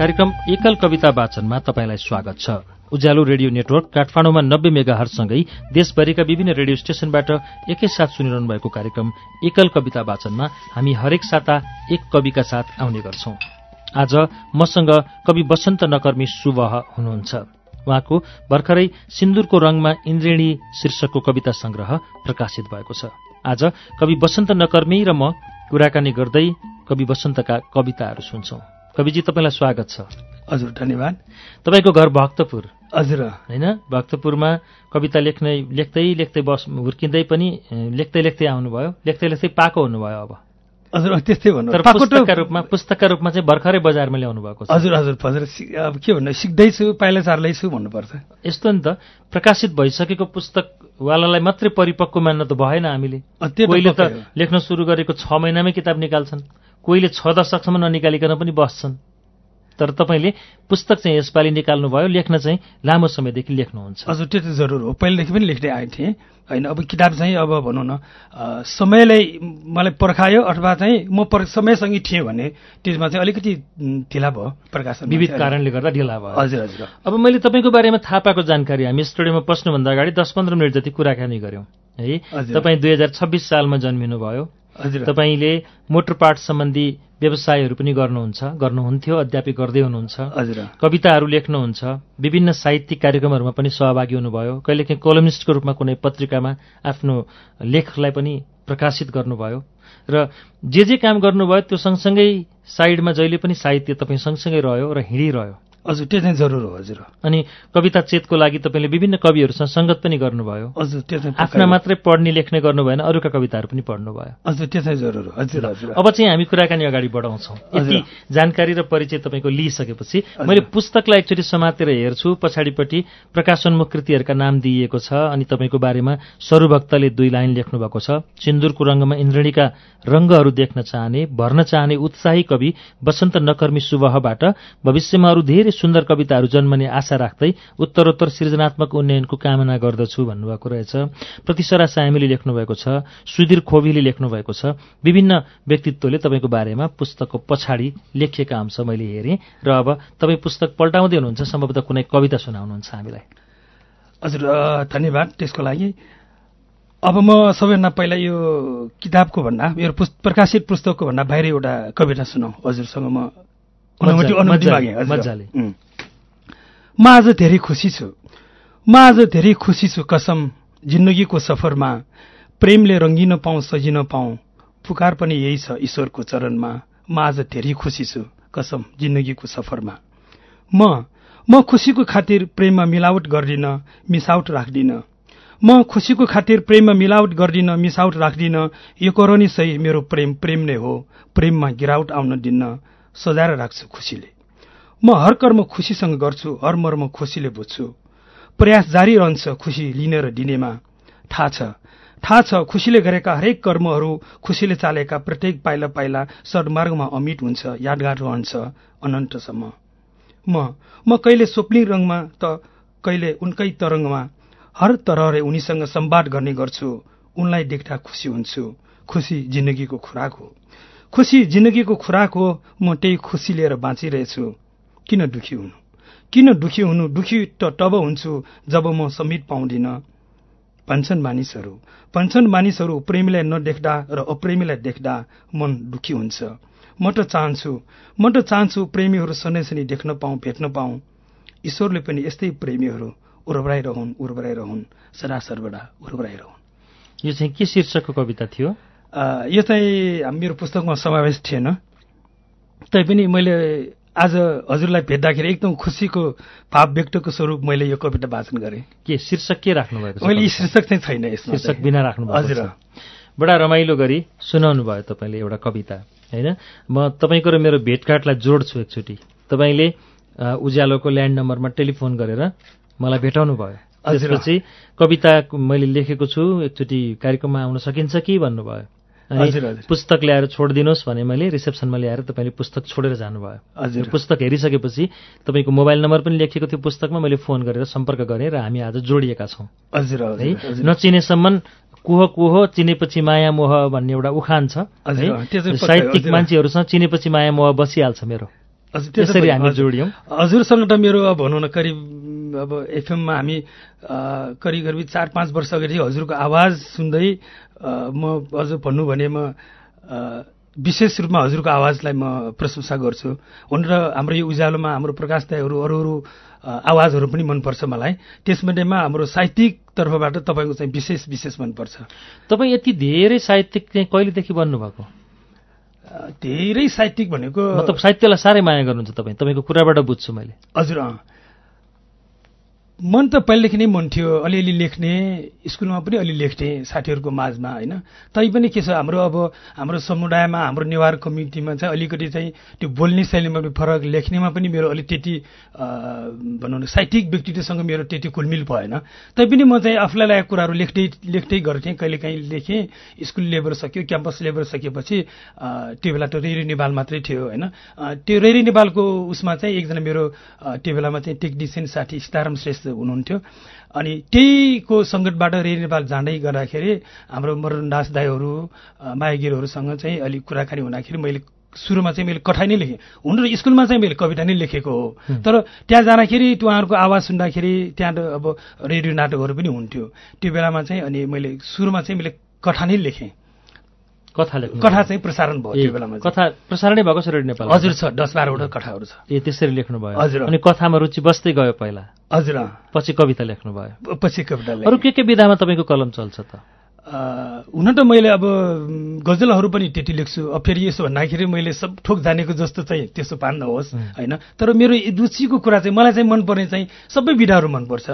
कार्यक्रम एकल कविता वाचनमा तपाईँलाई स्वागत छ। उज्यालो रेडियो नेटवर्क काठमाडौँमा नब्बे मेगाहरसँगै देशभरिका विभिन्न रेडियो स्टेशनबाट एकैसाथ सुनिरहनु भएको कार्यक्रम एकल कविता वाचनमा हामी हरेक साता एक कविका साथ आउने गर्छौं। आज मसँग कवि वसन्त नकर्मी सुवह हुनुहुन्छ। उहाँको भर्खरै सिन्दुरको रंगमा इन्द्रेणी शीर्षकको कविता संग्रह प्रकाशित भएको छ। आज कवि वसन्त नकर्मी र म कुराकानी गर्दै कवि वसन्तका कविताहरू सुन्छौं। कविजी तपाईँलाई स्वागत छ। हजुर धन्यवाद। तपाईँको घर भक्तपुर। हजुर। होइन? भक्तपुरमा कविता लेख्ने लेख्दै लेख्दै बस हुर्किँदै पनि लेख्दै लेख्दै आउनुभयो। लेख्दै लेख्दै पाको हुनुभयो अब। हजुर त्यस्तै भन्नु। तर पुस्तकका रूपमा पुस्तकका रूपमा चाहिँ भर्खरै बजारमा ल्याउनु भएको छ। हजुर हजुर हजुर अब के भन्नु सिक्दैछु पाइला चार्दैछु भन्नुपर्छ। यस्तो नि त प्रकाशित भइसकेको पुस्तकवालालाई मात्रै परिपक्व मान्न त भएन हामीले। कोहीले त लेख्न सुरु गरेको छ महिनामै किताब निकाल्छन्। कोहीले छ दशकसम्म ननिकालिकन पनि बस्छन्। तर तपाईँले पुस्तक चाहिँ यसपालि निकाल्नुभयो लेख्न चाहिँ लामो समयदेखि लेख्नुहुन्छ। हजुर त्यो त जरुर हो। पहिलेदेखि पनि लेख्दै आएको थिएँ। होइन अब किताब चाहिँ अब भनौँ न समयलाई मलाई पर्खायो अथवा चाहिँ म पर समयसँगै थिएँ भने त्यसमा चाहिँ अलिकति ढिला भयो प्रकाशन विविध कारणले गर्दा ढिला भयो। हजुर हजुर। अब मैले तपाईँको बारेमा थाहा पाएको जानकारी हामी स्टुडियोमा पस्नुभन्दा अगाडि दस पन्ध्र मिनट जति कुराकानी गऱ्यौँ। है तपाईँ दुई हजार छब्बिस सालमा जन्मिनुभयो। तपाईँले मोटर पार्ट सम्बन्धी व्यवसायहरू पनि गर्नुहुन्छ गर्नुहुन्थ्यो अध्यापक गर्दै हुनुहुन्छ। हजुर। कविताहरू लेख्नुहुन्छ विभिन्न साहित्यिक कार्यक्रमहरूमा पनि सहभागी हुनुभयो। कहिलेकाहीँ कोलमिस्टको रूपमा कुनै पत्रिकामा आफ्नो लेखलाई पनि प्रकाशित गर्नुभयो। र जे जे काम गर्नुभयो त्यो सँगसँगै साइडमा जहिले पनि साहित्य तपाईँ सँगसँगै रह्यो र हिँडिरह्यो। हजुर त्यो चाहिँ जरुर हो हजुर अनि कविता चेतको लागि तपाईँले विभिन्न कविहरूसँग सङ्गत पनि गर्नुभयो। हजुर त्यो चाहिँ आफ्ना मात्रै पढ्ने लेख्ने गर्नु भएन अरूका कविताहरू पनि पढ्नुभयो। हजुर त्यो चाहिँ जरुर हो हजुर हजुर अब चाहिँ हामी कुराकानी अगाडि बढाउँछौँ। यति जानकारी र परिचय तपाईँको लिइसकेपछि मैले पुस्तकलाई एकचोटि समातेर हेर्छु। पछाडिपट्टि प्रकाशोन्मुख कृतिहरूका नाम दिइएको छ अनि तपाईँको बारेमा सरुभक्तले दुई लाइन लेख्नु भएको छ। सिन्दुरको रङ्गमा इन्द्रणीका रङ्गहरू देख्न चाहने भर्न चाहने उत्साही कवि वसन्त नकर्मी सुवहबाट भविष्यमा अरू धेरै सुन्दर कविताहरू जन्मने आशा राख्दै उत्तरोत्तर सृजनात्मक उन्नयनको कामना गर्दछु भन्नुभएको रहेछ। प्रतिसरा सायमीले लेख्नुभएको छ सुधीर खोबीले लेख्नुभएको छ। विभिन्न व्यक्तित्वले तपाईँको बारेमा पुस्तकको पछाडि लेखिएका अंश मैले हेरेँ र अब तपाईँ पुस्तक पल्टाउँदै हुनुहुन्छ सम्भवतः कुनै कविता सुनाउनुहुन्छ हामीलाई। हजुर धन्यवाद त्यसको लागि। अब म सबैभन्दा पहिला यो किताबको भन्दा मेरो प्रकाशित पुस्तकको भन्दा बाहिर एउटा कविता सुनाऊ हजुरसँग म मजाले म आज धेरै खुसी छु। म आज धेरै खुसी छु कसम। जिन्दगीको सफरमा प्रेमले रङ्गिन पाऊँ सजिन पाऊँ पुकार पनि यही छ ईश्वरको चरणमा। म आज धेरै खुसी छु कसम। जिन्दगीको सफरमा। म म खुसीको खातिर प्रेममा मिलावट गर्दिन मिसावट राख्दिन। म खुसीको खातिर प्रेममा मिलावट गर्दिन मिसावट राख्दिन। यो करोनी सही मेरो प्रेम प्रेम नै हो। प्रेममा गिरावट आउन दिन्न। सजाएर राख्छु खुसीले। म हर कर्म खुसीसँग गर्छु हर मर्म खुसीले बुझ्छु। प्रयास जारी रहन्छ खुसी लिने र दिनेमा। थाहा छ थाहा छ खुसीले गरेका हरेक कर्महरू खुसीले चालेका प्रत्येक पाइला पाइला सडमार्गमा अमिट हुन्छ यादगार रहन्छ अनन्तसम्म। म म कहिले स्वप्निङ रङमा त कहिले उनकै तरङ्गमा हर तरहले उनीसँग सम्वाद गर्ने गर्छु। उनलाई देख्दा खुसी हुन्छु। खुसी जिन्दगीको खुराक हो। खुसी जिन्दगीको खुराक हो म त्यही खुसी लिएर बाँचिरहेछु। किन दुखी हुनु? किन दुखी हुनु? दुखी त तब हुन्छु जब म समित पाउँदिन। भन्छन् मानिसहरू भन्छन् मानिसहरू प्रेमीलाई नदेख्दा र अप्रेमीलाई देख्दा मन दुखी हुन्छ। म त चाहन्छु म त चाहन्छु प्रेमीहरू सनै देख्न पाऊँ भेट्न पाऊँ। ईश्वरले पनि यस्तै प्रेमीहरू उर्वराइरहन् उर्वराइरहन् सदा सर्वदा उर्वराइरहन् यो चाहिँ के शीर्षकको कविता थियो? यो चाहिँ मेरो पुस्तकमा समावेश थिएन। तैपनि मैले आज हजुरलाई भेट्दाखेरि एकदम खुसीको भाव व्यक्तको स्वरूप मैले यो कविता वाचन गरेँ। के शीर्षक के राख्नु भएको मैले शीर्षक चाहिँ छैन शीर्षक बिना राख्नु हजुर। बडा रमाइलो गरी सुनाउनु भयो तपाईँले एउटा कविता होइन? म तपाईँको र मेरो भेटघाटलाई जोड्छु एकचोटि। तपाईँले उज्यालोको ल्यान्ड नम्बरमा टेलिफोन गरेर मलाई भेटाउनु भयो। त्यसपछि कविता मैले लेखेको छु एकचोटि कार्यक्रममा आउन सकिन्छ कि भन्नुभयो? अनि पुस्तक ल्याएर छोडिदिनुहोस् भने मैले रिसेप्सनमा ल्याएर तपाईँले पुस्तक छोडेर जानुभयो। हजुर। पुस्तक हेरिसकेपछि तपाईँको मोबाइल नम्बर पनि लेखिएको थियो पुस्तकमा मैले फोन गरेर सम्पर्क गरेँ र हामी आज जोडिएका छौँ। हजुर है? नचिनेसम्म कुह कुह चिनेपछि माया मोह भन्ने एउटा उखान छ। साहित्यिक मान्छेहरूसँग चिनेपछि माया मोह बसिहाल्छ मेरो। त्यसरी हामी जोड्यौँ। हजुरसँग त मेरो अब भनौँ न करिब अब एफएममा हामी करिब करिब चार पाँच वर्ष अगाडि हजुरको आवाज सुन्दै म अझ भन्नु भने म विशेष रूपमा हजुरको आवाजलाई म प्रशंसा गर्छु। हुन र हाम्रो यो उज्यालोमा हाम्रो प्रकाश दाईहरू अरू अरू आवाजहरू पनि मनपर्छ मलाई। त्यसमध्येमा हाम्रो साहित्यिक तर्फबाट तपाईँको चाहिँ विशेष विशेष मनपर्छ। तपाईँ यति धेरै साहित्यिक चाहिँ कहिलेदेखि बन्नुभएको? धेरै साहित्यिक भनेको मतलब साहित्यलाई साह्रै माया गर्नुहुन्छ तपाईँ। तपाईँको कुराबाट बुझ्छु मैले। हजुर मन त पहिलेदेखि नै मन थियो अलिअलि लेख्ने स्कुलमा पनि अलि लेख्थेँ साथीहरूको माझमा होइन? तैपनि के छ हाम्रो अब हाम्रो समुदायमा हाम्रो नेवार कम्युनिटीमा चाहिँ अलिकति चाहिँ त्यो बोल्ने शैलीमा पनि फरक लेख्नेमा पनि मेरो अलिक त्यति भनौँ न साहित्यिक व्यक्तित्वसँग मेरो त्यति कुलमिल भएन। तैपनि म चाहिँ आफूलाई लागेको कुराहरू लेख्दै लेख्दै गर्थेँ कहिलेकाहीँ लेखेँ स्कुल लेभल सक्यो क्याम्पस लेभल सकेपछि त्यो बेला त रेडियो नेपाल मात्रै थियो होइन? त्यो रेडियो नेपालको उसमा चाहिँ एकजना मेरो त्यो बेलामा चाहिँ टेक्निसियन साथी सीताराम श्रेष्ठ हुनुहुन्थ्यो। अनि त्यहीको सङ्कटबाट रे नेपाल जाँदै गर्दाखेरि हाम्रो मरणदास दाईहरू मायागिरहरूसँग चाहिँ अलिक कुराकानी हुँदाखेरि मैले सुरुमा चाहिँ मैले कठाइ नै लेखेँ। हुन र स्कुलमा चाहिँ मैले कविता नै लेखेको हो। तर त्यहाँ जाँदाखेरि उहाँहरूको आवाज सुन्दाखेरि त्यहाँ अब रेडियो नाटकहरू पनि हुन्थ्यो। त्यो बेलामा चाहिँ अनि मैले सुरुमा चाहिँ मैले कथा नै लेखेँ। कथा लेख्नु कथा चाहिँ प्रसारण भयो त्यो बेलामा कथा प्रसारणै भएको छ रेडियो नेपाल हजुर छ दस बाह्रवटा कथाहरू छ। ए त्यसरी लेख्नु भयो। हजुर। अनि कथामा रुचि बस्दै गयो पहिला? हजुर। पछि कविता लेख्नु भयो। पछि कविता अरू के के विधामा तपाईँको कलम चल्छ त? हुन त मैले अब गजलहरू पनि त्यति लेख्छु। अब फेरि यसो भन्दाखेरि मैले सब ठोक जानेको जस्तो चाहिँ त्यसो पार्न होस् होइन? तर मेरो रुचिको कुरा चाहिँ मलाई चाहिँ मनपर्ने चाहिँ सबै विधाहरू मनपर्छ।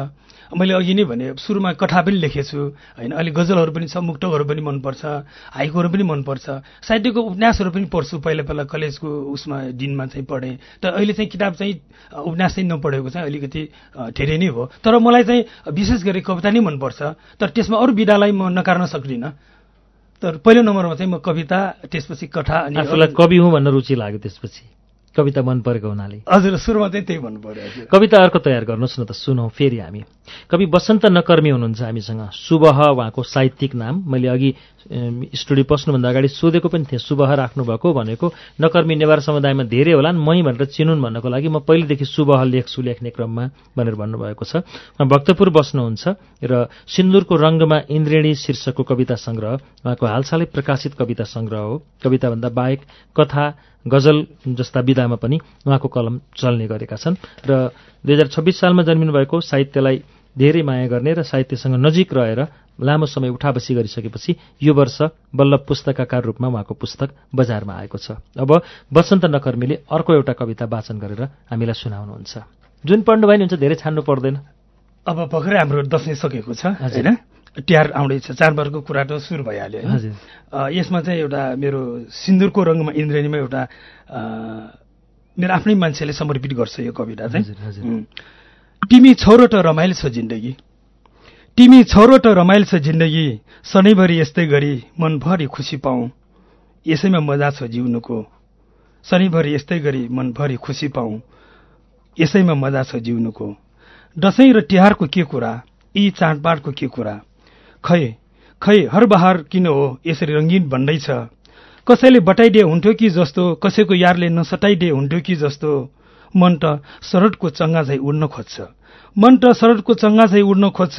मैले अघि नै भने सुरुमा कथा पनि लेखेछु होइन अहिले गजलहरू पनि छ मुक्तकहरू पनि मनपर्छ हाइकोहरू पनि मनपर्छ साहित्यको उपन्यासहरू पनि पढ्छु पहिला पहिला कलेजको उसमा दिनमा चाहिँ पढेँ तर अहिले चाहिँ किताब चाहिँ उपन्यास चाहिँ नपढेको चाहिँ अलिकति धेरै नै हो तर मलाई चाहिँ विशेष गरी कविता नै मनपर्छ तर त्यसमा अरू विधालाई म नकार्न सक्दिनँ तर पहिलो नम्बरमा चाहिँ म कविता त्यसपछि कथा अनि कवि हुँ भन्न रुचि लाग्यो त्यसपछि। कविता मन परेको हुनाले। हजुर सुरुमा चाहिँ त्यही भन्नु पर्यो कविता अर्को तयार गर्नुहोस् न त सुनौ फेरि हामी। कवि वसन्त नकर्मी हुनुहुन्छ हामीसँग। सुबह उहाँको साहित्यिक नाम। मैले अघि स्टुडियो पस्नुभन्दा अगाडि सोधेको पनि थिएँ सुबह राख्नुभएको भनेको। नकर्मी नेवार समुदायमा धेरै होलान् मै भनेर चिनुन् भन्नको लागि म पहिलेदेखि सुबह लेख्छु लेख्ने क्रममा भनेर भन्नुभएको छ। उहाँ भक्तपुर बस्नुहुन्छ र सिन्दुरको रङ्गमा इन्द्रेणी शीर्षकको कविता सङ्ग्रह उहाँको हालसालै प्रकाशित कविता सङ्ग्रह हो। कविताभन्दा बाहेक कथा गजल जस्ता विधामा पनि उहाँको कलम चल्ने गरेका छन् र दुई हजार छब्बिस सालमा जन्मिनु भएको साहित्यलाई धेरै माया गर्ने र साहित्यसँग नजिक रहेर लामो समय उठाबसी गरिसकेपछि यो वर्ष बल्लभ पुस्तकाकार रूपमा उहाँको पुस्तक बजारमा आएको छ। अब वसन्त नकर्मीले अर्को एउटा कविता वाचन गरेर हामीलाई सुनाउनुहुन्छ। जुन पढ्नु भयो नि हुन्छ धेरै छान्नु पर्दैन। अब भर्खरै हाम्रो दसैँ सकेको छ होइन? तिहार आउँदैछ चाडबाडको कुरा त सुरु भइहाल्यो होइन। यसमा चाहिँ एउटा मेरो सिन्दुरको रङमा इन्द्रेणीमा एउटा मेरो आफ्नै मान्छेले समर्पित गर्छ यो कविता चाहिँ। तिमी छोरो त रमाइलो छ जिन्दगी। तिमी छोरो त रमाइलो छ जिन्दगी। सधैँभरि यस्तै गरी मनभरि खुसी पाऊ। यसैमा मजा छ जिउनुको। शनिभरि यस्तै गरी मनभरि खुसी पाऊ। यसैमा मजा छ जिउनुको। दसैँ र तिहारको के कुरा? यी चाडबाडको के कुरा? खै खै हर बहार किन हो यसरी रङ्गिन भन्दैछ? कसैले बटाइदिए हुन्थ्यो कि जस्तो कसैको यारले नसटाइदिए हुन्थ्यो कि जस्तो? मन त सरटको चङ्गा झै उड्न खोज्छ। मन त सरटको चङ्गा झै उड्न खोज्छ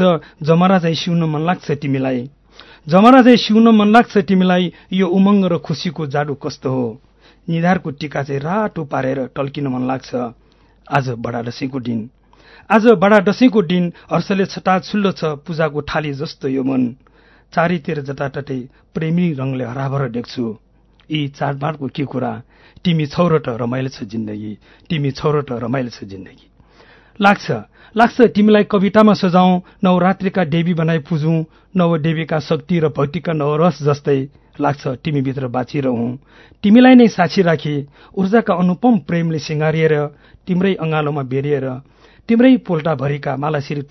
जमरा झै सिउन मन लाग्छ तिमीलाई। जमरा झै सिउन मन लाग्छ तिमीलाई यो उमङ्ग र खुसीको जाडु कस्तो हो? निधारको टिका चाहिँ रातो पारेर टल्किन मन लाग्छ। आज बडा दसैँको दिन। आज बडा दसैँको दिन हर्षले छटा छुल्लो छ पूजाको थाली जस्तो यो मन। चारैतिर जताततै प्रेमी रङले हराभर देख्छु। यी चाडबाडको के कुरा? तिमी त रमाइलो छ जिन्दगी। तिमी छौरो त रमाइलो छ जिन्दगी। लाग्छ। लाग्छ तिमीलाई कवितामा सजाउँ नवरात्रिका देवी बनाई पुजौँ नवदेवीका शक्ति र भक्तिका नवरस जस्तै। लाग्छ तिमीभित्र बाँचिरहँ तिमीलाई नै साक्षी राखी ऊर्जाका अनुपम प्रेमले सिँगारिएर तिम्रै अँगालोमा बेरिएर तिम्रै पोल्टाभरिका मालाश्री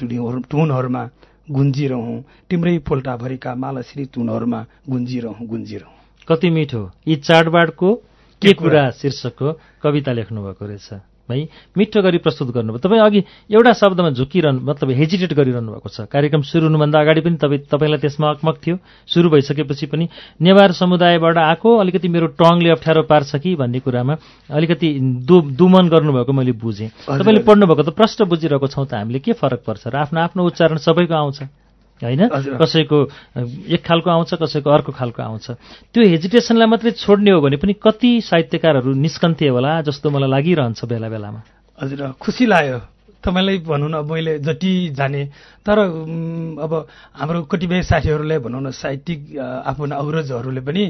टुनहरूमा गुन्जिरहँ। तिम्रै पोल्टाभरिका मालाश्री टुनहरूमा गुन्जिरहँ गुन्जिरहँ। कति मिठो। यी चाडबाडको के कुरा शीर्षकको कविता लेख्नुभएको रहेछ। है? मिठो गरी प्रस्तुत गर्नुभयो। तपाईँ अघि एउटा शब्दमा झुकिरहनु मतलब हेजिटेट गरिरहनु भएको छ। कार्यक्रम सुरु हुनुभन्दा अगाडि पनि तपाईँ तपाईँलाई त्यसमा अकमक थियो। सुरु भइसकेपछि पनि नेवार समुदायबाट आएको अलिकति मेरो टङले अप्ठ्यारो पार्छ कि भन्ने कुरामा अलिकति दु दुमन गर्नुभएको मैले बुझेँ। तपाईँले पढ्नुभएको त प्रश्न बुझिरहेको छौँ त हामीले। के फरक पर्छ र आफ्नो आफ्नो उच्चारण सबैको आउँछ? होइन? कसैको एक खालको आउँछ कसैको अर्को खालको आउँछ। त्यो हेजिटेसनलाई मात्रै छोड्ने हो भने पनि कति साहित्यकारहरू निस्कन्थे होला जस्तो मलाई लागिरहन्छ बेला बेलामा। हजुर खुसी लाग्यो। तपाईँलाई भनौँ न मैले जति जाने तर अब हाम्रो कतिपय साथीहरूलाई भनौँ न साहित्यिक आफ्नो अवरोजहरूले पनि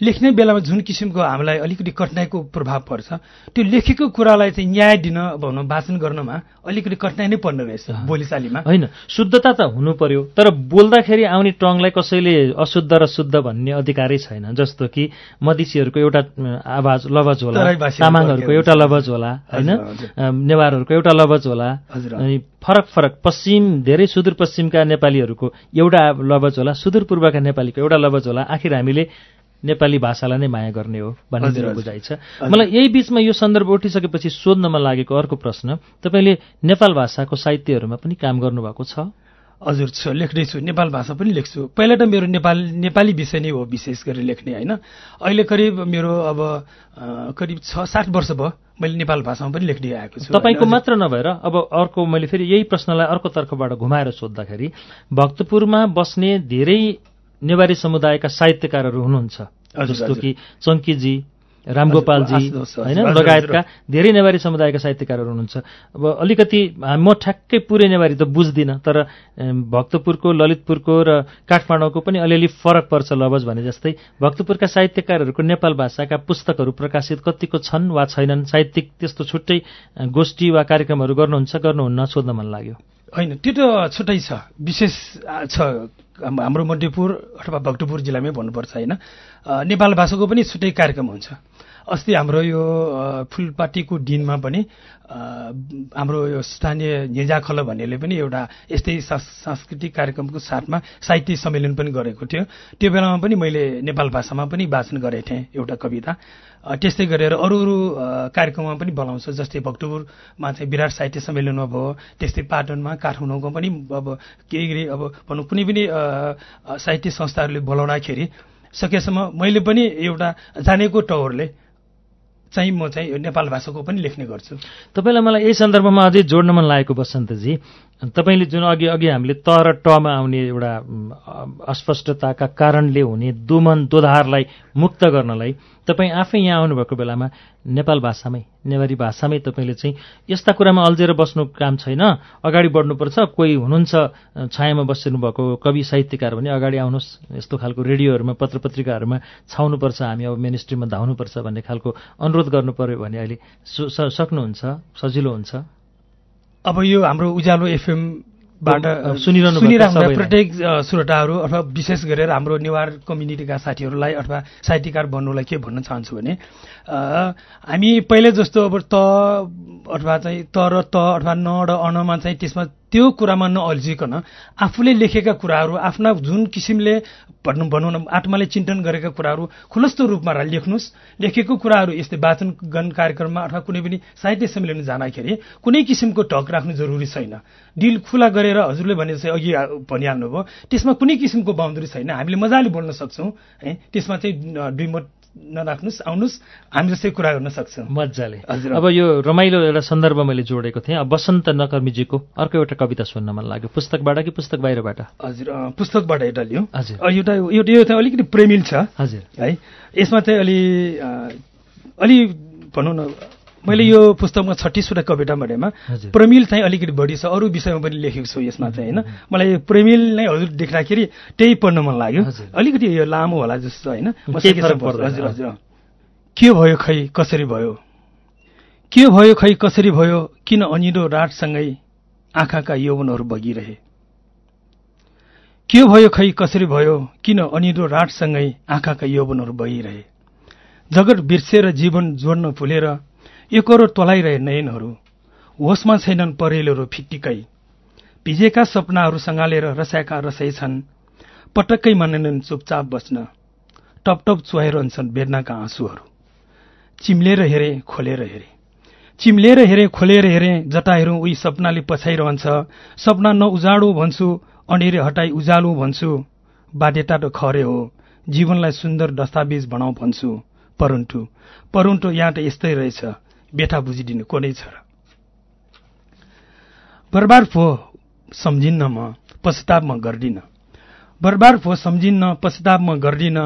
लेख्ने बेलामा जुन किसिमको हामीलाई अलिकति कठिनाइको प्रभाव पर्छ त्यो लेखेको कुरालाई चाहिँ न्याय दिन भनौँ वाचन गर्नमा अलिकति कठिनाइ नै पर्ने रहेछ बोलीचालीमा। होइन शुद्धता त हुनु पर्यो तर बोल्दाखेरि आउने टङलाई कसैले अशुद्ध र शुद्ध भन्ने अधिकारै छैन। जस्तो कि मधेसीहरूको एउटा आवाज लवज होला तामाङहरूको एउटा लवज होला होइन? नेवारहरूको एउटा लवज होला अनि फरक फरक पश्चिम धेरै सुदूरपश्चिमका नेपालीहरूको एउटा लवज होला सुदूरपूर्वका नेपालीको एउटा लवज होला। आखिर हामीले नेपाली भाषालाई नै माया गर्ने हो भन्ने मेरो बुझाइ छ। मलाई यही बिचमा यो सन्दर्भ उठिसकेपछि सोध्नमा लागेको अर्को प्रश्न तपाईँले नेपाल भाषाको साहित्यहरूमा पनि काम गर्नुभएको छ? हजुर छ लेख्दैछु। नेपाल भाषा पनि लेख्छु। पहिला त मेरो नेपाल नेपाली विषय नै हो विशेष गरी लेख्ने होइन? अहिले करिब मेरो अब करिब छ सात वर्ष भयो मैले नेपाल भाषामा पनि लेख्दै आएको छु। तपाईँको मात्र नभएर अब अर्को मैले फेरि यही प्रश्नलाई अर्को तर्फबाट घुमाएर सोद्धाखेरि भक्तपुरमा बस्ने धेरै नेवारी समुदायका साहित्यकारहरू हुनुहुन्छ। जस्तो कि चङ्कीजी रामगोपालजी होइन लगायतका धेरै नेवारी समुदायका साहित्यकारहरू हुनुहुन्छ। अब अलिकति म ठ्याक्कै पुरै नेवारी त बुझ्दिनँ तर भक्तपुरको ललितपुरको र काठमाडौँको पनि अलिअलि फरक पर्छ लवज भने जस्तै भक्तपुरका साहित्यकारहरूको नेपाल भाषाका पुस्तकहरू प्रकाशित कतिको छन् वा छैनन् साहित्यिक त्यस्तो छुट्टै गोष्ठी वा कार्यक्रमहरू गर्नुहुन्छ गर्नुहुन्न सोध्न मन लाग्यो। होइन त्यो त छुट्टै छ। विशेष छ हाम्रो मध्यपुर अथवा भक्तपुर जिल्लामै भन्नुपर्छ होइन। नेपाल भाषाको पनि छुट्टै कार्यक्रम हुन्छ। अस्ति हाम्रो यो फुलपाटीको दिनमा पनि हाम्रो यो स्थानीय नेजाखल भन्नेले पनि एउटा यस्तै सांस्कृतिक कार्यक्रमको साथमा साहित्य सम्मेलन पनि गरेको थियो। त्यो बेलामा पनि मैले नेपाल भाषामा पनि वाचन गरेको थिएँ एउटा कविता। त्यस्तै गरेर अरू अरू कार्यक्रममा पनि बोलाउँछ जस्तै भक्तपुरमा चाहिँ विराट साहित्य सम्मेलनमा भयो त्यस्तै पाटनमा काठमाडौँको पनि अब केही अब भनौँ कुनै पनि साहित्य संस्थाहरूले बोलाउँदाखेरि सकेसम्म मैले पनि एउटा जानेको टवरले चाहिँ म चाहिँ नेपाल भाषाको पनि लेख्ने गर्छु। तपाईँलाई मलाई यही सन्दर्भमा अझै जोड्न मन लागेको बसन्तजी तपाईँले जुन अघि अघि हामीले त र टमा आउने एउटा अस्पष्टताका कारणले हुने दुमन दोधारलाई मुक्त गर्नलाई तपाईँ आफै यहाँ आउनुभएको बेलामा नेपाल भाषामै नेवारी भाषामै तपाईँले चाहिँ यस्ता कुरामा अल्झेर बस्नु काम छैन अगाडि बढ्नुपर्छ कोही हुनुहुन्छ छायामा बसिनु भएको कवि साहित्यकार भने अगाडि आउनुहोस् यस्तो खालको रेडियोहरूमा पत्र पत्रिकाहरूमा छाउनुपर्छ हामी अब मेन स्ट्रिममा धाउनुपर्छ भन्ने खालको अनुरोध गर्नु पऱ्यो भने अहिले सक्नुहुन्छ सजिलो हुन्छ? अब यो हाम्रो उज्यालो एफएम सुनिरहनु प्रत्येक श्रोताहरू अथवा विशेष गरेर हाम्रो नेवार कम्युनिटीका साथीहरूलाई अथवा साहित्यकार बन्नुलाई के भन्न चाहन्छु भने हामी पहिले जस्तो अब त अथवा चाहिँ त र त अथवा न र अनमा चाहिँ त्यसमा त्यो कुरामा नअल्झिकन आफूले लेखेका कुराहरू आफ्ना जुन किसिमले भनौँ भनौँ न आत्माले चिन्तन गरेका कुराहरू खुलस्त रूपमा लेख्नुहोस्। लेखेको कुराहरू यस्तै वाचन कार्यक्रममा अथवा कुनै पनि साहित्य सम्मेलन जाँदाखेरि कुनै किसिमको टक राख्नु जरुरी छैन। दिल खुला गरेर हजुरले भने जस्तै अघि भनिहाल्नुभयो त्यसमा कुनै किसिमको बााउन्ड्री छैन। हामीले मजाले बोल्न सक्छौँ है। त्यसमा चाहिँ दुई मत नराख्नुहोस् आउनुहोस् हामी जस्तै कुरा गर्न सक्छौँ। मजाले। हजुर। अब यो रमाइलो एउटा सन्दर्भ मैले जोडेको थिएँ। बसन्त नकर्मीजीको अर्को एउटा कविता सुन्न मन लाग्यो। पुस्तकबाट कि पुस्तक बाहिरबाट? हजुर पुस्तकबाट एउटा लियो। हजुर। एउटा एउटा यो चाहिँ अलिकति प्रेमिल छ। हजुर। है यसमा चाहिँ अलि अलि भनौँ न मैले यो पुस्तकमा छत्तिसवटा कविता भनेमा प्रमिल चाहिँ अलिकति बढी छ अरू विषयमा पनि लेखेको छु यसमा चाहिँ होइन। मलाई प्रेमिल नै हजुर देख्दाखेरि त्यही पढ्न मन लाग्यो। अलिकति यो लामो होला जस्तो होइन। हजुर हजुर। के भयो खै कसरी भयो? के भयो खै कसरी भयो? किन अनिलो रातसँगै आँखाका यौवनहरू बगिरहे? के भयो खै कसरी भयो? किन अनिलो रातसँगै आँखाका यौवनहरू बगिरहे? जगत बिर्सेर जीवन जोड्न भुलेर एकरो तोलाइरहे नयनहरू। होसमा छैनन् परेलोहरू फिट्टिकै भिजेका सपनाहरू सँगालेर रसाएका रसै छन्। पटक्कै मानेनन् चुपचाप बस्न। टपटप चुहाइरहन्छन् बेदनाका आँसुहरू। चिम्लेर हेरे खोलेर हेरे। चिम्लेर हेरे खोलेर हेरे जता हेरौँ उही सपनाले पछाइरहन्छ। सपना न भन्छु अँडेरे हटाई उजालो भन्छु। बाध्यता त खरे हो। जीवनलाई सुन्दर दस्तावेज बनाऊ भन्छु। परन्तु परन्तु यहाँ त यस्तै रहेछ। बेथा बुझिदिने को नै छ र। बर्बाद फो सम्झिन्न म पश्चाताप म गर्दिन। बर्बाद फो सम्झिन्न पश्चाताप म गर्दिन।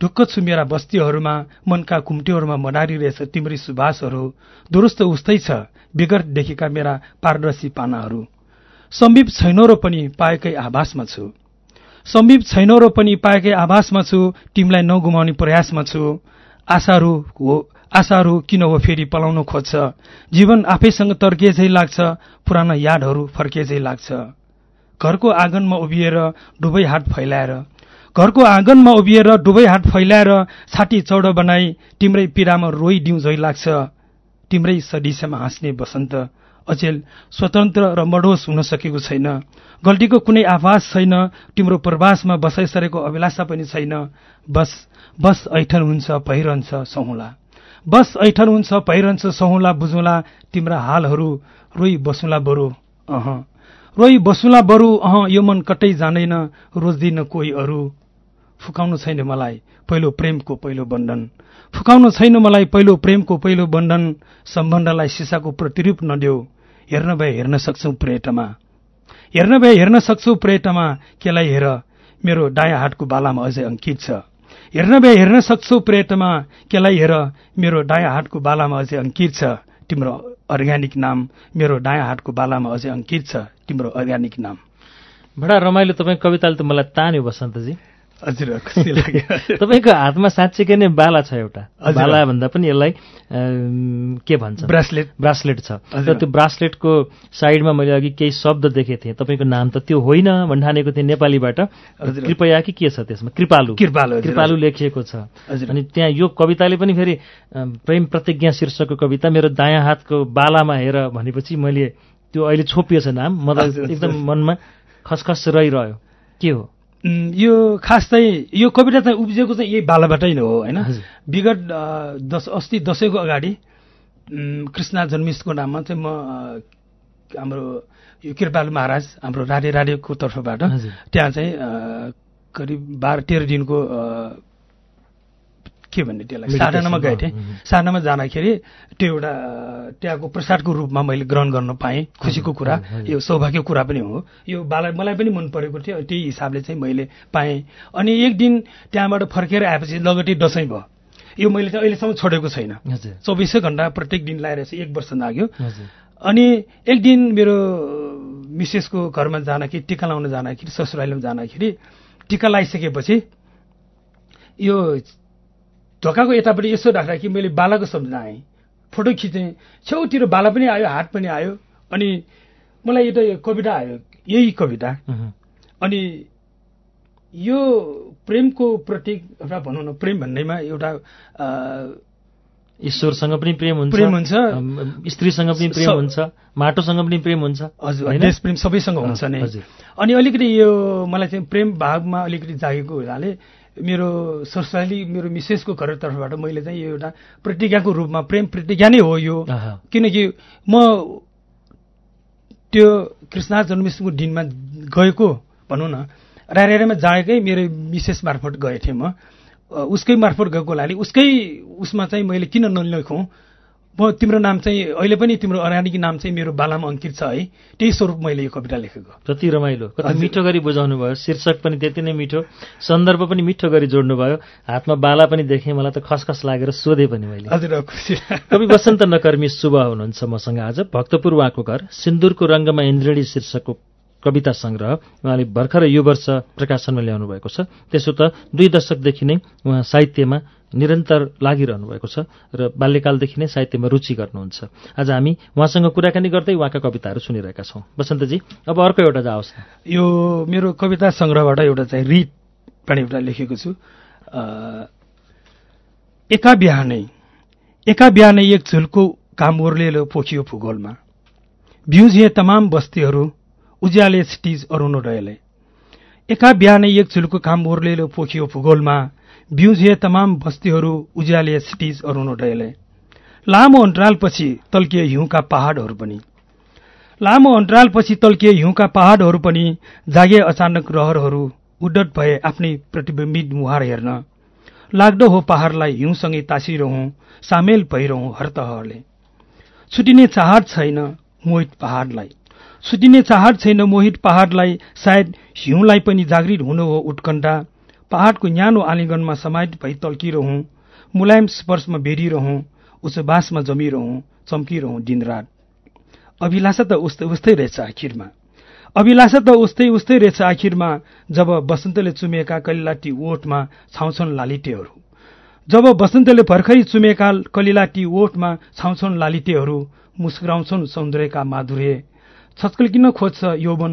ढुक्क छु मेरा बस्तीहरूमा मनका कुम्टीहरूमा मनारिरहेछ तिम्री सुभाषहरू। दुरुस्त उस्तै छ विगत देखेका मेरा पारदर्शी पानाहरू। समीप छैनौ र पनि पाएकै आभासमा छु। समीप छैनौ र पनि पाएकै आभासमा छु तिमीलाई नगुमाउने प्रयासमा छु। आशाहरू हो आशाहरू किन हो फेरि पलाउन खोज्छ? जीवन आफैसँग तर्के झै लाग्छ पुराना यादहरू फर्के झै लाग्छ। घरको आँगनमा उभिएर डुबै हात फैलाएर घरको आँगनमा उभिएर डुबै हात फैलाएर छाती चौडो बनाई तिम्रै पीडामा रोइदिउँ झै लाग्छ। तिम्रै सदिशामा हाँस्ने बसन्त अचेल स्वतन्त्र र मडोस हुन सकेको छैन। गल्तीको कुनै आभास छैन तिम्रो प्रवासमा बसाइसरेको अभिलाषा पनि छैन। बस बस ऐठन हुन्छ पहिरहन्छ सहुला। बस ऐठन हुन्छ पहिरहन्छ सहुला बुझौला तिम्रा हालहरू। रोइ बसुला बरु अह। रोइ बसुला बरु अह यो मन कतै जाँदैन रोज्दिन कोही अरू। फुकाउनु छैन मलाई पहिलो प्रेमको पहिलो बन्धन। फुकाउनु छैन मलाई पहिलो प्रेमको पहिलो बन्धन। सम्बन्धलाई सिसाको प्रतिरूप नदेऊ। हेर्न भए हेर्न सक्छौ प्रेटमा हेर्न भए हेर्न सक्छौ प्रेटमा केलाई हेर। मेरो दायाँ हातको बालामा अझै अंकित छ। हेर्न भए हेर्न सक्छौ प्रेटमा केलाई हेर मेरो दायाँ हातको बालामा अझै अंकित छ तिम्रो अर्ग्यानिक नाम। मेरो दायाँ हातको बालामा अझै अंकित छ तिम्रो अर्ग्यानिक नाम। बडा रमाइलो तपाईँ कविताले त मलाई तान्यो बसन्तजी। हजुर खुसी लाग्यो। तपाईँको हातमा साँच्चीकै नै बाला छ एउटा। बाला भन्दा पनि यसलाई के भन्छ ब्रासलेट। ब्रासलेट छ। र त्यो ब्रासलेटको साइडमा मैले अघि केही शब्द देखेको थिएँ। तपाईँको नाम त त्यो होइन भन्ठानेको थिएँ नेपालीबाट। कृपया कि के छ त्यसमा? कृपालु। कृपालु कृपालु लेखिएको छ। अनि त्यहाँ यो कविताले पनि फेरि प्रेम प्रतिज्ञा शीर्षकको कविता मेरो दायाँ हातको बालामा हेर भनेपछि मैले त्यो अहिले छोपिएछ नाम। मलाई एकदम मनमा खसखस रहिरह्यो। के हो? यो खास चाहिँ यो कविता चाहिँ उब्जिएको चाहिँ यही बालाबाटै नै हो होइन? विगत दस अस्ति दसैँको अगाडि कृष्ण जन्मिसको नाममा चाहिँ म हाम्रो यो कृपालु महाराज हाम्रो राडे राडेको तर्फबाट त्यहाँ चाहिँ करिब बाह्र तेह्र दिनको के भन्ने त्यसलाई? साधनामा गएको थिएँ। साधनामा जाँदाखेरि त्यो एउटा त्यहाँको प्रसादको रूपमा मैले ग्रहण गर्न पाएँ। खुसीको कुरा यो सौभाग्यको कुरा पनि हो। यो बाला मलाई पनि मन परेको थियो त्यही हिसाबले चाहिँ मैले पाएँ। अनि एक दिन त्यहाँबाट फर्केर आएपछि लगटी दसैँ भयो। यो मैले चाहिँ अहिलेसम्म छोडेको छैन। चौबिसै घन्टा प्रत्येक दिन लगाएर एक वर्ष लाग्यो अनि एक दिन मेरो मिसेसको घरमा जाँदाखेरि टिका लाउन जाँदाखेरि ससुरालीमा जाँदाखेरि टिका लगाइसकेपछि यो ढोकाको यतापट्टि यसो राख्दाखेरि मैले बालाको सम्झाएँ फोटो खिचेँ। छेउतिर बाला पनि आयो हात पनि आयो। अनि मलाई एउटा कविता आयो यही कविता। अनि यो प्रेमको प्रतीक एउटा भनौँ न प्रेम भन्नेमा एउटा ईश्वरसँग पनि प्रेम हुन्छ। प्रेम हुन्छ। स्त्रीसँग पनि प्रेम हुन्छ। माटोसँग पनि प्रेम हुन्छ। हजुर देश प्रेम सबैसँग हुन्छ नै। अनि अलिकति यो मलाई चाहिँ प्रेम भागमा अलिकति जागेको हुनाले मेरो ससुराली मेरो मिसेसको घरतर्फबाट मैले चाहिँ यो एउटा प्रतिज्ञाको रूपमा प्रेम प्रतिज्ञा नै हो यो। किनकि म त्यो कृष्ण जन्माष्टमीको दिनमा गएको भनौँ न रायरायमा जाएकै मेरो मिसेस मार्फत गएको थिएँ म उसकै मार्फत गएको लागि उसकै उसमा चाहिँ मैले किन नलेखौँ? म तिम्रो नाम चाहिँ अहिले पनि तिम्रो अर्ग्यानिक नाम चाहिँ मेरो बालामा अङ्कित छ है। त्यही स्वरूप मैले यो कविता लेखेको। कति रमाइलो कति मिठो गरी बुझाउनु भयो शीर्षक पनि त्यति नै मिठो सन्दर्भ पनि मिठो गरी जोड्नु भयो हातमा बाला पनि देखेँ मलाई त खसखस लागेर सोधेँ पनि मैले। हजुर खुसी कवि वसन्त नकर्मी शुभ हुनुहुन्छ मसँग आज। भक्तपुर उहाँको घर सिन्दुरको रङ्गमा इन्द्रेणी शीर्षकको कविता सङ्ग्रह उहाँले भर्खर यो वर्ष प्रकाशनमा ल्याउनु भएको छ। त्यसो त दुई दशकदेखि नै उहाँ साहित्यमा निरन्तर लागिरहनु भएको छ र बाल्यकालदेखि नै साहित्यमा रुचि गर्नुहुन्छ। आज हामी उहाँसँग कुराकानी गर्दै उहाँका कविताहरू सुनिरहेका छौँ। बसन्तजी अब अर्को एउटा जाओस् यो मेरो कविता सङ्ग्रहबाट एउटा चाहिँ रिप पनि एउटा लेखेको छु। एका बिहानै एका बिहानै एक झुलको काम ओर्लेलो पोखियो भूगोलमा। भ्युझिए तमाम बस्तीहरू उज्याले सिटिज अरुणोदयले एका बिहानै एक झुलको काम पोखियो भूगोलमा भ्युझिए तमाम बस्तीहरू उज्याले सिटिज अरुणोदयले लामो अन्तरालपछि तल्किए हिउँका पहाडहरू पनि। लामो अन्तरालपछि तल्किए हिउँका पहाडहरू पनि जागे अचानक रहरहरू उड्डत भए आफ्नै प्रतिबिम्बित मुहार हेर्न। लाग्दो हो पहाड़लाई हिउँसँगै तासिरहँ सामेल भइरहँ हरतहरले। छुटिने चाहट छैन मोहित पहाड़लाई। छुटिने चाहट छैन मोहित पहाड़लाई सायद हिउँलाई पनि जागृत हुनु हो उत्कण्ठा। पहाड़को न्यानो आलिङ्गनमा समाहित भई तल्किरहँ मुलायम स्पर्शमा बेरिरहँ उच्चबासमा जमिरहँ चम्किरहँ दिनरात। अभिलाषा त उस्तै उस्तै रहेछ आखिरमा। अभिलाषा त उस्तै उस्तै रहेछ आखिरमा जब बसन्तले चुमेका कलिलाटी ओठमा छाउँछन् लालिटेहरू। जब बसन्तले भर्खरै चुमेका कलिलाटी ओठमा छाउँछन् लालिटेहरू मुस्कुराउँछन् सौन्दर्यका माधुर्य। छचकल्किन खोज्छ यौवन।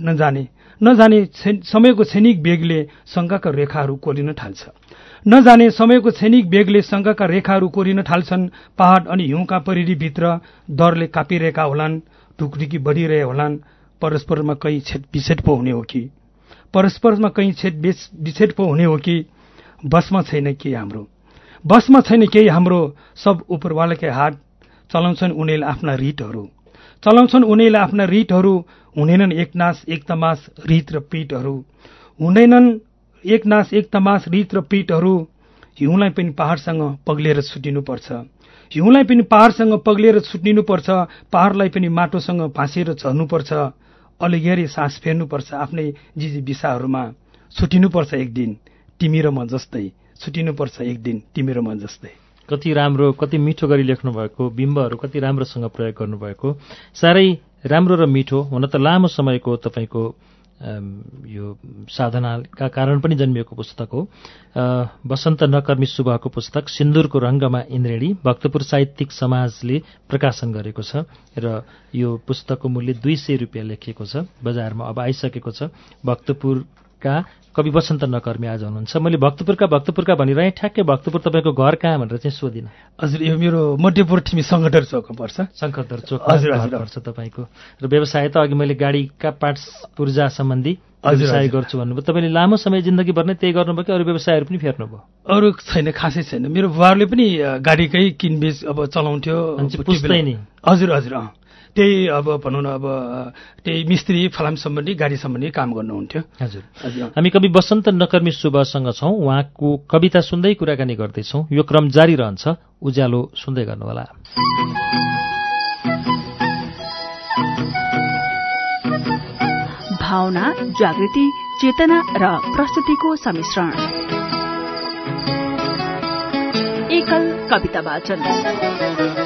नजाने नजाने समयको क्षणिक बेगले शङ्काका रेखाहरू कोरिन थाल्छ। नजाने समयको क्षणिक बेगले शङ्काका रेखाहरू कोरिन थाल्छन्। पहाड अनि हिउँका परिधिभित्र दरले कापिरहेका होलान् ढुकढुकी बढ़िरहे होलान्। परस्परमा कहीँ छेद विछेद पो हुने हो कि? परस्परमा कहीँ छेद विच्छेद पो हुने हो कि? बसमा छैन केही हाम्रो? बसमा छैन केही हाम्रो? सब उपरवालाकै हात चलाउँछन् उनीहरूले आफ्ना रिटहरू चलाउँछन् उनीहरूले आफ्ना रिटहरू हुँदैनन् एक नाश एक तमास रित र पिटहरू हुँदैनन् एक नाश एक तमास रित र पिटहरू हिउँलाई पनि पहाडसँग पग्लेर छुटिनुपर्छ। हिउँलाई पनि पहाड़सँग पग्लिएर छुट्टिनुपर्छ पहाड़लाई पनि माटोसँग भाँसिएर झर्नुपर्छ। अलिगेरी सास फेर्नुपर्छ आफ्नै जिजी विषाहरूमा। छुटिनुपर्छ एक दिन। तिमी र म जस्तै। छुटिनुपर्छ एक दिन। तिमी र म जस्तै। कति राम्रो कति मिठो गरी लेख्नु भएको बिम्बहरू कति राम्रोसँग प्रयोग गर्नुभएको साह्रै राम्रो र मिठो हुन त लामो समयको तपाईँको यो साधनाका कारण पनि जन्मिएको पुस्तक हो। वसन्त नकर्मी सुब्बाको पुस्तक सिन्दुरको रङ्गमा इन्द्रेणी भक्तपुर साहित्यिक समाजले प्रकाशन गरेको छ र यो पुस्तकको मूल्य दुई सय रुपियाँ लेखिएको छ बजारमा अब आइसकेको छ। भक्तपुरका कवि वसन्त नकर्मी आज हुनुहुन्छ। मैले भक्तपुरका भक्तपुरका भनिरहेँ ठ्याक्कै भक्तपुर तपाईँको घर कहाँ भनेर चाहिँ सोधिनँ। हजुर यो मेरो मध्यपुर ठिमी शङ्कटर चोकमा पर्छ। शङ्करदर चोक हजुर हजुर। पर्छ तपाईँको। र व्यवसाय त अघि मैले गाडीका पार्ट्स पूर्जा सम्बन्धी व्यवसाय गर्छु भन्नुभयो। तपाईँले लामो समय जिन्दगीभर नै त्यही गर्नुभयो कि अरू व्यवसायहरू पनि फेर्नुभयो? अरू छैन खासै छैन। मेरो बुवाले पनि गाडीकै किनबेच अब चलाउँथ्यो। हजुर हजुर त्यही अब भनौँ न अब त्यही मिस्त्री फलाम सम्बन्धी गाडी सम्बन्धी काम गर्नुहुन्थ्यो। हजुर। हामी कवि वसन्त नकर्मी शुभसँग छौँ। उहाँको कविता सुन्दै कुराकानी गर्दैछौँ। यो क्रम जारी रहन्छ। उज्यालो सुन्दै गर्नुहोला। भावना जागृति चेतना र प्रस्तुतिको सम्मिश्रण। एकल कविता वाचन।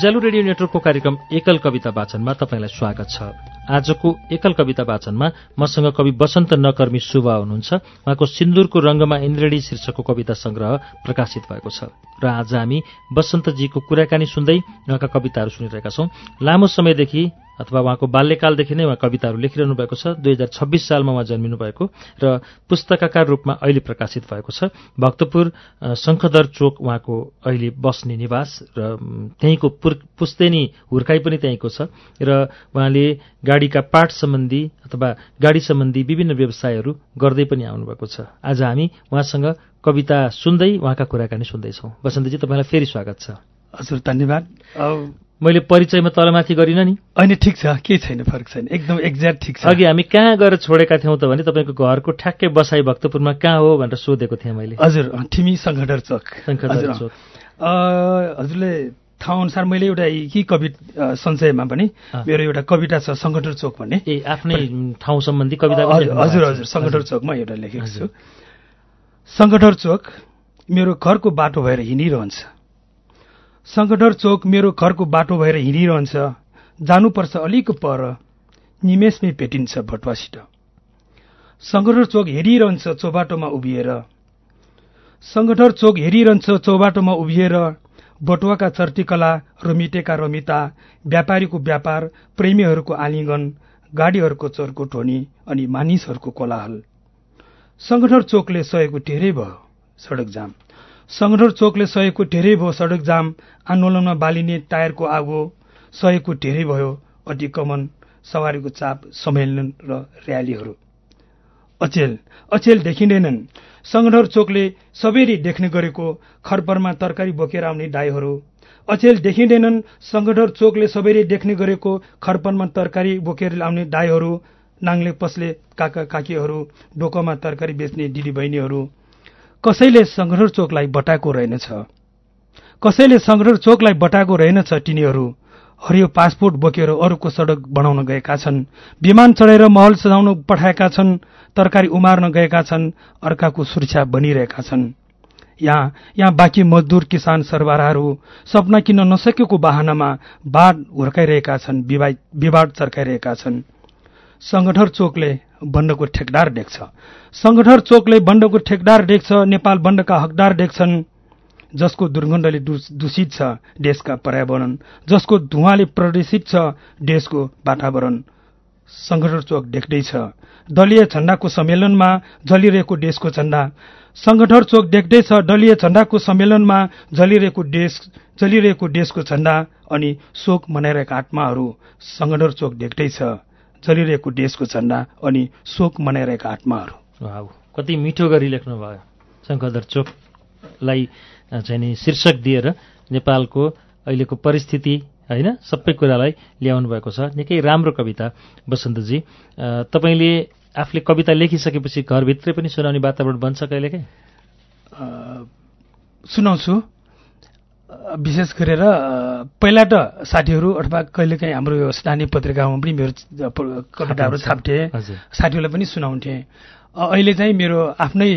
उज्यालो रेडियो नेटवर्कको कार्यक्रम एकल कविता वाचनमा तपाईँलाई स्वागत छ। आजको एकल कविता वाचनमा मसँग कवि वसन्त नकर्मी शुभ हुनुहुन्छ। उहाँको सिन्दुरको रंगमा इन्द्रेणी शीर्षकको कविता संग्रह प्रकाशित भएको छ। र आज हामी वसन्तजीको कुराकानी सुन्दै उहाँका कविताहरू सुनिरहेका छौं। लामो समयदेखि अथवा उहाँको बाल्यकालदेखि नै उहाँ कविताहरू लेखिरहनु भएको छ। दुई हजार छब्बिस सालमा उहाँ जन्मिनु भएको र पुस्तककार रूपमा अहिले प्रकाशित भएको छ। भक्तपुर शङ्खदर चोक उहाँको अहिले बस्ने निवास र त्यहीँको पुर पुस्तेनी हुर्काइ पनि त्यहीँको छ। र उहाँले गाडीका पार्ट सम्बन्धी अथवा गाडी सम्बन्धी विभिन्न व्यवसायहरू गर्दै पनि आउनुभएको छ। आज हामी उहाँसँग कविता सुन्दै उहाँका कुराकानी सुन्दैछौँ। वसन्तजी तपाईँलाई फेरि स्वागत छ। हजुर धन्यवाद। मैले परिचयमा तलमाथि गरिनँ नि। होइन ठिक छ। केही छैन फरक छैन। एकदम एक्ज्याक्ट ठिक छ। अघि हामी कहाँ गएर छोडेका थियौँ त भने तपाईँको घरको ठ्याक्कै बसाई भक्तपुरमा कहाँ हो भनेर सोधेको थिएँ मैले। हजुर ठिमी सङ्खडर चोक। हजुरले थाहा अनुसार मैले एउटा यी कवि सञ्चयमा पनि। मेरो एउटा कविता छ सङ्कटर चोक भन्ने। ए आफ्नै ठाउँ सम्बन्धी कविता हजुर हजुर। सङ्कटर चोकमा एउटा लेखेको छु। सङ्कटर चोक मेरो घरको बाटो भएर हिँडिरहन्छ। सङ्कटर चोक मेरो घरको बाटो भएर हिँडिरहन्छ। जानुपर्छ अलिक पर निमेषमै भेटिन्छ भटुवासित। सङ्कटर चोक हेरिरहन्छ चौबाटोमा उभिएर। सङ्कटर चोक हेरिरहन्छ चौबाटोमा उभिएर। बटुवाका चर्तीकला रमिटेका रमिता व्यापारीको व्यापार प्रेमीहरूको आलिङ्गन गाडीहरूको चोरको टोनी अनि मानिसहरूको कोलाहल। सङ्गठन चोकले सहेको धेरै भयो सडक जाम। सङ्गठन चोकले सहेको धेरै भयो सडक जाम। आन्दोलनमा बालिने टायरको आगो सहेको धेरै भयो अतिक्रमण सवारीको चाप सम्मेलन र र्यालीहरू अचेल अचेल देखिँदैनन्। सङ्गठन चोकले सबैले देख्ने गरेको खरपरमा तरकारी बोकेर आउने दाईहरू अचेल देखिँदैनन्। सङ्गठन चोकले सबैले देख्ने गरेको खरपनमा तरकारी बोकेर आउने दाईहरू नाङ्ले पस्ले काका काकीहरू डोकोमा तरकारी बेच्ने दिदी बहिनीहरू। कसैले सङ्गठन चोकलाई बटाएको रहेनछ। कसैले सङ्गठन चोकलाई बटाएको रहेनछ तिनीहरू। हरियो पासपोर्ट बोकेर अरूको सडक बनाउन गएका छन्। विमान चढेर महल सजाउन पठाएका छन् तरकारी उमार्न गएका छन् अर्काको सुरक्षा बनिरहेका छन्। यहाँ यहाँ बाँकी मजदुर किसान सरबराहरू सपना किन्न नसकेको बाहनामा बाढ हुर्काइरहेका छन् विवाद चर्काइरहेका छन्। सङ्गठन चोकले बन्डको ठेकदार देख्छ सङ्गठन चोकले बन्डको ठेकदार देख्छ नेपाल बन्डका हकदार देख्छन् जसको दुर्गन्धले दूषित छ देशका पर्यावरण। जसको धुवाले प्रदूषित छ देशको वातावरण। सङ्गठन चोक देख्दैछ दलीय झण्डाको सम्मेलनमा जलिरहेको देशको झण्डा सङ्गठन चोक देख्दैछ दलीय झण्डाको सम्मेलनमा जलिरहेको देश जलिरहेको देशको झण्डा अनि शोक मनाइरहेका आत्माहरू। सङ्गठन चोक देख्दैछ जलिरहेको देशको झण्डा अनि शोक मनाइरहेका आत्माहरू। कति मिठो गरी लेख्नु भयो शङ्खदर अ, चाहिँ नि शीर्षक दिएर नेपालको अहिलेको परिस्थिति होइन सबै कुरालाई ल्याउनु भएको छ। निकै राम्रो कविता वसन्तजी तपाईँले आफूले कविता लेखिसकेपछि घरभित्रै पनि सुनाउने वातावरण बन्छ कहिलेकाहीँ? सुनाउँछु। विशेष गरेर पहिला त साथीहरू अथवा कहिलेकाहीँ हाम्रो यो स्थानीय पत्रिकामा पनि मेरो कविताहरू छाप्थे। साथीहरूलाई पनि सुनाउँथे। अहिले चाहिँ मेरो आफ्नै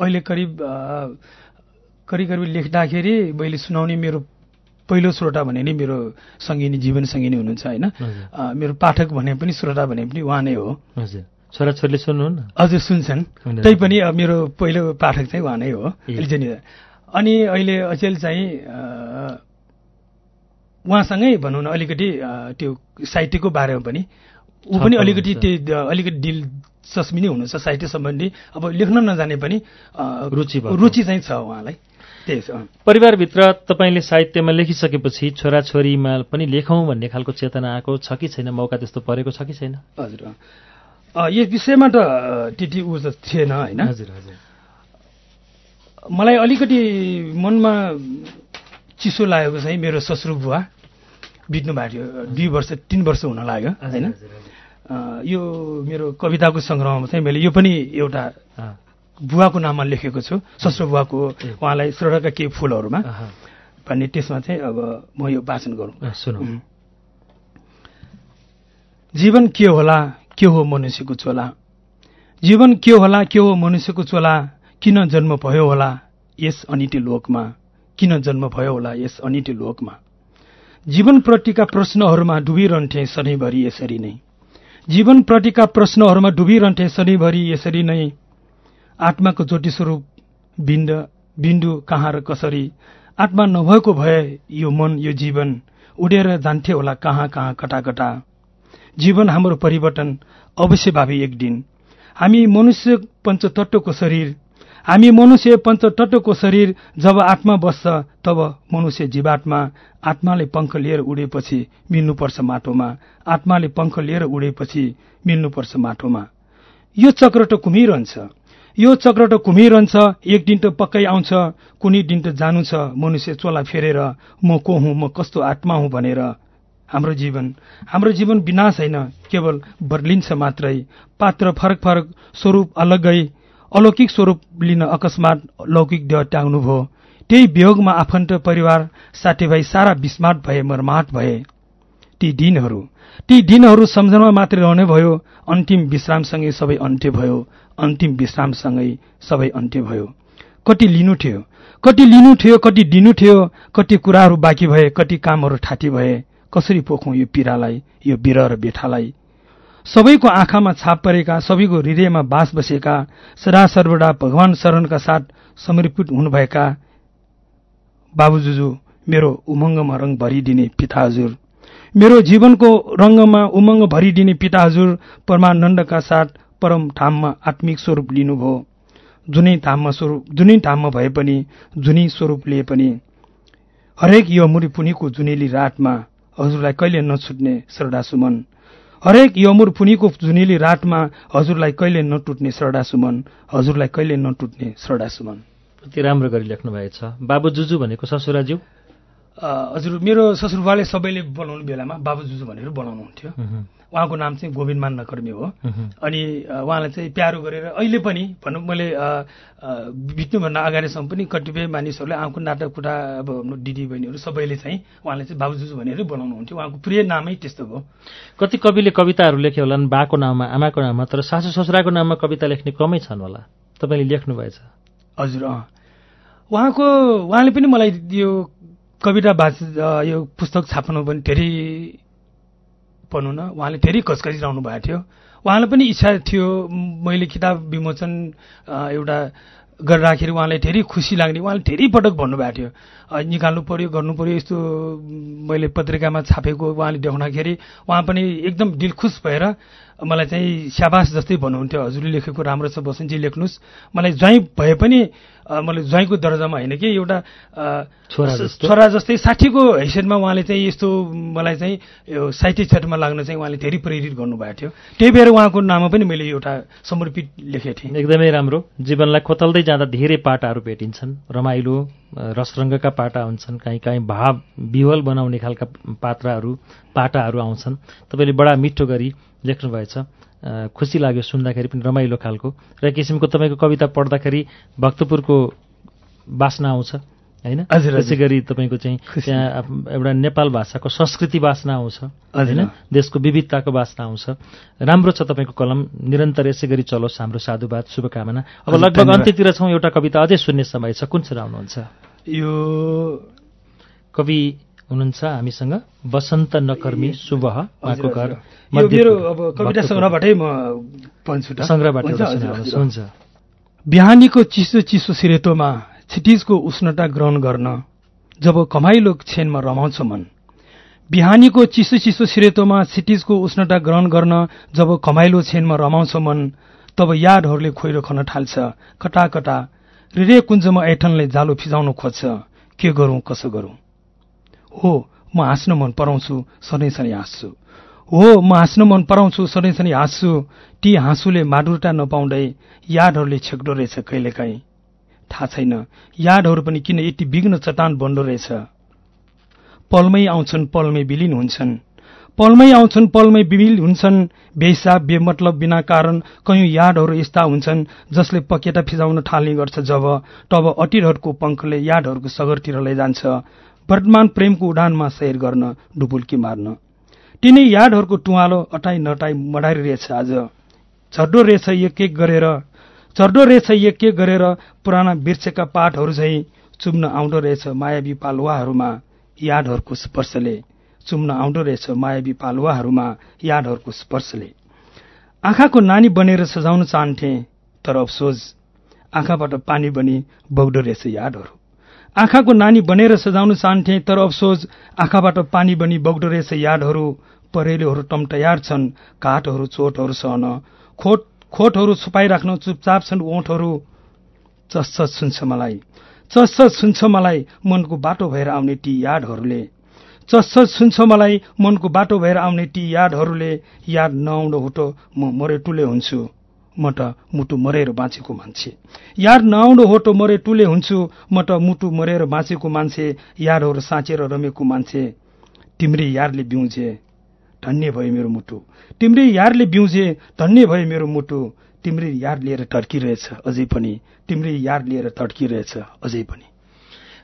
अहिले करिब करिब करिब लेख्दाखेरि मैले सुनाउने मेरो पहिलो श्रोता भने नै मेरो सङ्गिनी जीवन सङ्गिनी हुनुहुन्छ होइन। मेरो पाठक भने पनि श्रोता भने पनि उहाँ नै हो। हजुर। छोराछोरीले सुन्नुहुन्न? हजुर सुन्छन्। तैपनि अब मेरो पहिलो पाठक चाहिँ उहाँ नै हो अनि अहिले अचेल चाहिँ उहाँसँगै भनौँ न अलिकति त्यो साहित्यको बारेमा पनि। ऊ पनि अलिकति। त्यो अलिकति दिलचस्मी नै हुनुहुन्छ साहित्य सम्बन्धी। अब लेख्न नजाने पनि रुचि। रुचि चाहिँ छ उहाँलाई। परिवारभित्र तपाईँले साहित्यमा लेखिसकेपछि छोराछोरीमा पनि लेखौँ भन्ने खालको चेतना आएको छ कि छैन? मौका त्यस्तो परेको छ कि छैन? हजुर यस विषयमा त त्यति ऊ त थिएन होइन? हजुर हजुर। मलाई अलिकति मनमा चिसो लागेको चाहिँ मेरो ससुर बुवा बित्नु भएको थियो दुई वर्ष तिन वर्ष हुन लाग्यो होइन? यो मेरो कविताको सङ्ग्रहमा चाहिँ मैले यो पनि एउटा बुवाको नाममा लेखेको छु ससुर बुवाको। उहाँलाई श्रोताका केही फुलहरूमा। भन्ने त्यसमा चाहिँ अब म यो वाचन गरौँ। सुनौ। जीवन के होला के हो मनुष्यको चोला? जीवन के होला के हो मनुष्यको चोला? किन जन्म भयो होला यस अनिति लोकमा? किन जन्म भयो होला यस अनिति लोकमा? जीवनप्रतिका प्रश्नहरूमा डुबिरहन्थे सधैँभरि यसरी नै। जीवनप्रतिका प्रश्नहरूमा डुबिरहन्थे सधैँभरि यसरी नै आत्माको ज्योति स्वरूप बिन्द बिन्दु कहाँ र कसरी? आत्मा नभएको भए यो मन यो जीवन उडेर जान्थे होला कहाँ कहाँ कटा कटा जीवन हाम्रो परिवर्तन अवश्य भावी एक दिन। हामी मनुष्य पञ्चतत्वको शरीर हामी मनुष्य पञ्चतत्वको शरीर जब आत्मा बस्छ तब मनुष्य जीवात्मा आत्माले पङ्ख लिएर उडेपछि मिल्नुपर्छ माटोमा। आत्माले पङ्ख लिएर उडेपछि मिल्नुपर्छ माटोमा। यो चक्र त घुमिरहन्छ यो चक्र त घुमिरहन्छ एक दिन त पक्कै आउँछ कुनै दिन त जानु छ। मनुष्य चोला फेरेर म को हुँ म कस्तो आत्मा हुँ भनेर हाम्रो जीवन। हाम्रो जीवन विनाश होइन केवल बर्लिन्छ मात्रै। पात्र फरक फरक स्वरूप अलग्गै अलौकिक स्वरूप लिन अकस्मात लौकिक देह त्याग्नुभयो त्यही वियोगमा आफन्त परिवार साथीभाइ सारा विस्माट भए मर्माट भए। ती दिनहरू ती दिनहरू सम्झनमा मात्रै रहने भयो। अन्तिम विश्रामसँगै सबै अन्त्य भयो। अन्तिम विश्रामसँगै सबै अन्त्य भयो। कति लिनु थियो कति लिनु थियो कति दिनु थियो कति कुराहरू बाँकी भए कति कामहरू ठाती भए कसरी पोखौं यो पीड़ालाई यो बिर र बेठालाई सबैको आँखामा छाप परेका सबैको हृदयमा बास बसेका सदा सर्वदा भगवान शरणका साथ समर्पित हुनुभएका बाबुजुजू मेरो उमङ्गमा रङ भरिदिने पिता हजुर। मेरो जीवनको रङ्गमा उमङ्ग भरिदिने पिता हजुर परमानन्दका साथ परम धाममा आत्मिक स्वरूप लिनुभयो। जुनै धाममा स्वरूप जुनै धाममा भए पनि जुनै स्वरूप लिए पनि। हरेक यो मुरी पुनिको जुनेली रातमा हजुरलाई कहिले नछुट्ने श्रद्धा सुमन हरेक यमुर पुनिको जुनेली रातमा हजुरलाई कहिले नटुट्ने श्रद्धा सुमन हजुरलाई कहिले नटुट्ने श्रद्धा सुमन। अति राम्रो गरी लेख्नु भएछ बाबु जुजु भनेको ससुराज्यू हजुर मेरो ससुरबाले सबैले बोलाउनु बेलामा बाबु जुजु भनेर बोलाउनुहुन्थ्यो उहाँको नाम चाहिँ गोविन्दमान नकर्मी हो। अनि उहाँलाई चाहिँ प्यारो गरेर अहिले पनि भनौँ मैले बित्नुभन्दा अगाडिसम्म पनि कतिपय मानिसहरूले आँखको नाटक कुटा अब हाम्रो दिदी बहिनीहरू सबैले चाहिँ उहाँले चाहिँ बाबुजुजु भनेर बोलाउनुहुन्थ्यो उहाँको प्रिय नामै त्यस्तो भयो कति कविले कविताहरू लेखे होलान्? बाको नाममा आमाको नाममा तर सासु ससुराको नाममा कविता लेख्ने कमै छन् होला। तपाईँले लेख्नुभएछ। हजुर अँ। उहाँको उहाँले पनि मलाई यो कविता भाष यो पुस्तक छाप्नु पनि धेरै भनौँ न। उहाँले धेरै कचकचिरहनु भएको थियो। उहाँलाई पनि इच्छा थियो। मैले किताब विमोचन एउटा गरिराखेर उहाँलाई धेरै खुसी लाग्ने। उहाँले धेरै पटक भन्नुभएको थियो। निकाल्नु पर्यो गर्नु पर्यो यस्तो मैले पत्रिकामा छापेको उहाँले देखाउँदाखेरि उहाँ पनि एकदम दिलखुस भएर मलाई चाहिँ स्याबास जस्तै भन्नुहुन्थ्यो। हजुरले लेखेको राम्रो छ बसन्तजी लेख्नुहोस्। मलाई ज्वाइँ भए पनि मैले ज्वाइँको दर्जामा होइन कि एउटा छोरा जस्तै। साठीको हैसियतमा उहाँले चाहिँ यस्तो मलाई चाहिँ यो साहित्य क्षेत्रमा लाग्न चाहिँ उहाँले धेरै प्रेरित गर्नुभएको थियो। त्यही भएर उहाँको नाममा पनि मैले एउटा समर्पित लेखेको थिएँ। एकदमै राम्रो। जीवनलाई खोतल्दै जाँदा धेरै पाटाहरू भेटिन्छन्। रमाइलो रसरङ्गका पाटा हुन्छन्। काहीँ काहीँ भाव विवल बनाउने खालका पात्राहरू पाटाहरू आउँछन्। तपाईँले बडा मिठो गरी लेख्नुभएछ। खुसी लाग्यो सुन्दाखेरि पनि रमाइलो खालको। र किसिमको तपाईँको कविता पढ्दाखेरि भक्तपुरको बासना आउँछ होइन? त्यसै गरी तपाईँको चाहिँ त्यहाँ एउटा नेपाल भाषाको संस्कृति बासना आउँछ होइन? देशको विविधताको बासना आउँछ। राम्रो छ तपाईँको कलम। निरन्तर यसै गरी चलोस्। हाम्रो साधुवाद शुभकामना। अब लगभग अन्त्यतिर छौँ। एउटा कविता अझै सुन्ने समय छ। कुन सुनाउनुहुन्छ? यो कवि हुनुहुन्छ हामीसँग वसन्त नकर्मी शुभ उहाँको घर मेरो अब कविता सङ्ग्रहबाटै म भन्छु सङ्ग्रहबाट हुन्छ बिहानीको चिसो चिसो सिरेतोमा छिटिजको उष्णता ग्रहण गर्न जब कमाइलो क्षणमा रमाउँछ मन बिहानीको चिसो चिसो सिरेतोमा छिटिजको उष्णता ग्रहण गर्न जब कमाइलो क्षणमा रमाउँछ मन तब यादहरूले खोइरो खन थाल्छ। कटा कटा हृदय कुञ्जमा ऐठनले जालो फिजाउन खोज्छ। के गरौं कसो गरौं? हो म हाँस्न मन पराउँछु सधैँ सधैँ हाँस्छु। हो म हाँस्न मन पराउँछु सधैँ सधैँ हाँस्छु। ती हाँसुले माडुरता नपाउँदै यादहरूले छेक्दो रहेछ कहिलेकाहीँ। थाहा छैन यादहरू पनि किन यति विघ्न चट्टान बन्दो रहेछ? पलमै आउँछन् पलमै विलिन हुन्छन्। पलमै आउँछन् पलमै विमिल हुन्छन्। बेहिसाब बेमतलब बिना कारण कयौं यादहरू यस्ता हुन्छन् जसले पकेटा फिजाउन थाल्ने गर्छ जब तब अटिरहरूको पङ्खले यादहरूको सगरतिर लैजान्छ। वर्तमान प्रेमको उडानमा सैर गर्न डुबुल्की मार्न। तिनै यादहरूको टुवालो अटाई नटाई मडाइरहेछ आज। झड्डो रहेछ एक एक गरेर झड्डो रहेछ एक एक गरेर पुराना बिर्सेका पाठहरू झैँ चुम्न आउँदो रहेछ मायावी पालुवाहरूमा यादहरूको स्पर्शले। चुम्न आउँदो रहेछ मायावी पालुवाहरूमा यादहरूको स्पर्शले। आँखाको नानी बनेर सजाउन चाहन्थे तर अफसोस आँखाबाट पानी बनी बग्दो रहेछ यादहरू आँखाको नानी बनेर सजाउन चाहन्थे तर अफसोस आँखाबाट पानी बनी बग्दो रहेछ यादहरू परेलोहरू टम्टयार छन् काठहरू चोटहरू सहन खोट खोटहरू छुपाइराख्न चुपचाप छन् ओठहरू चस्छ सुन्छ मलाई। चस्छ सुन्छ मलाई मनको बाटो भएर आउने ती यादहरूले। चस्छ सुन्छ मलाई मनको बाटो भएर आउने ती यादहरूले याद नआउनु हुटो म मरे टुले हुन्छु। म त मुटु मरेर बाँचेको मान्छे। याद नआउनु होटो मरे टुले हुन्छु म त मुटु मरेर बाँचेको मान्छे यादहरू साँचेर रमेको मान्छे। तिम्री यारले बिउजे धन्य भयो मेरो मुटु। तिम्री यारले बिउजे धन्य भयो मेरो मुटु। तिम्री याद लिएर टड्किरहेछ अझै पनि। तिम्री याद लिएर टड्किरहेछ अझै पनि।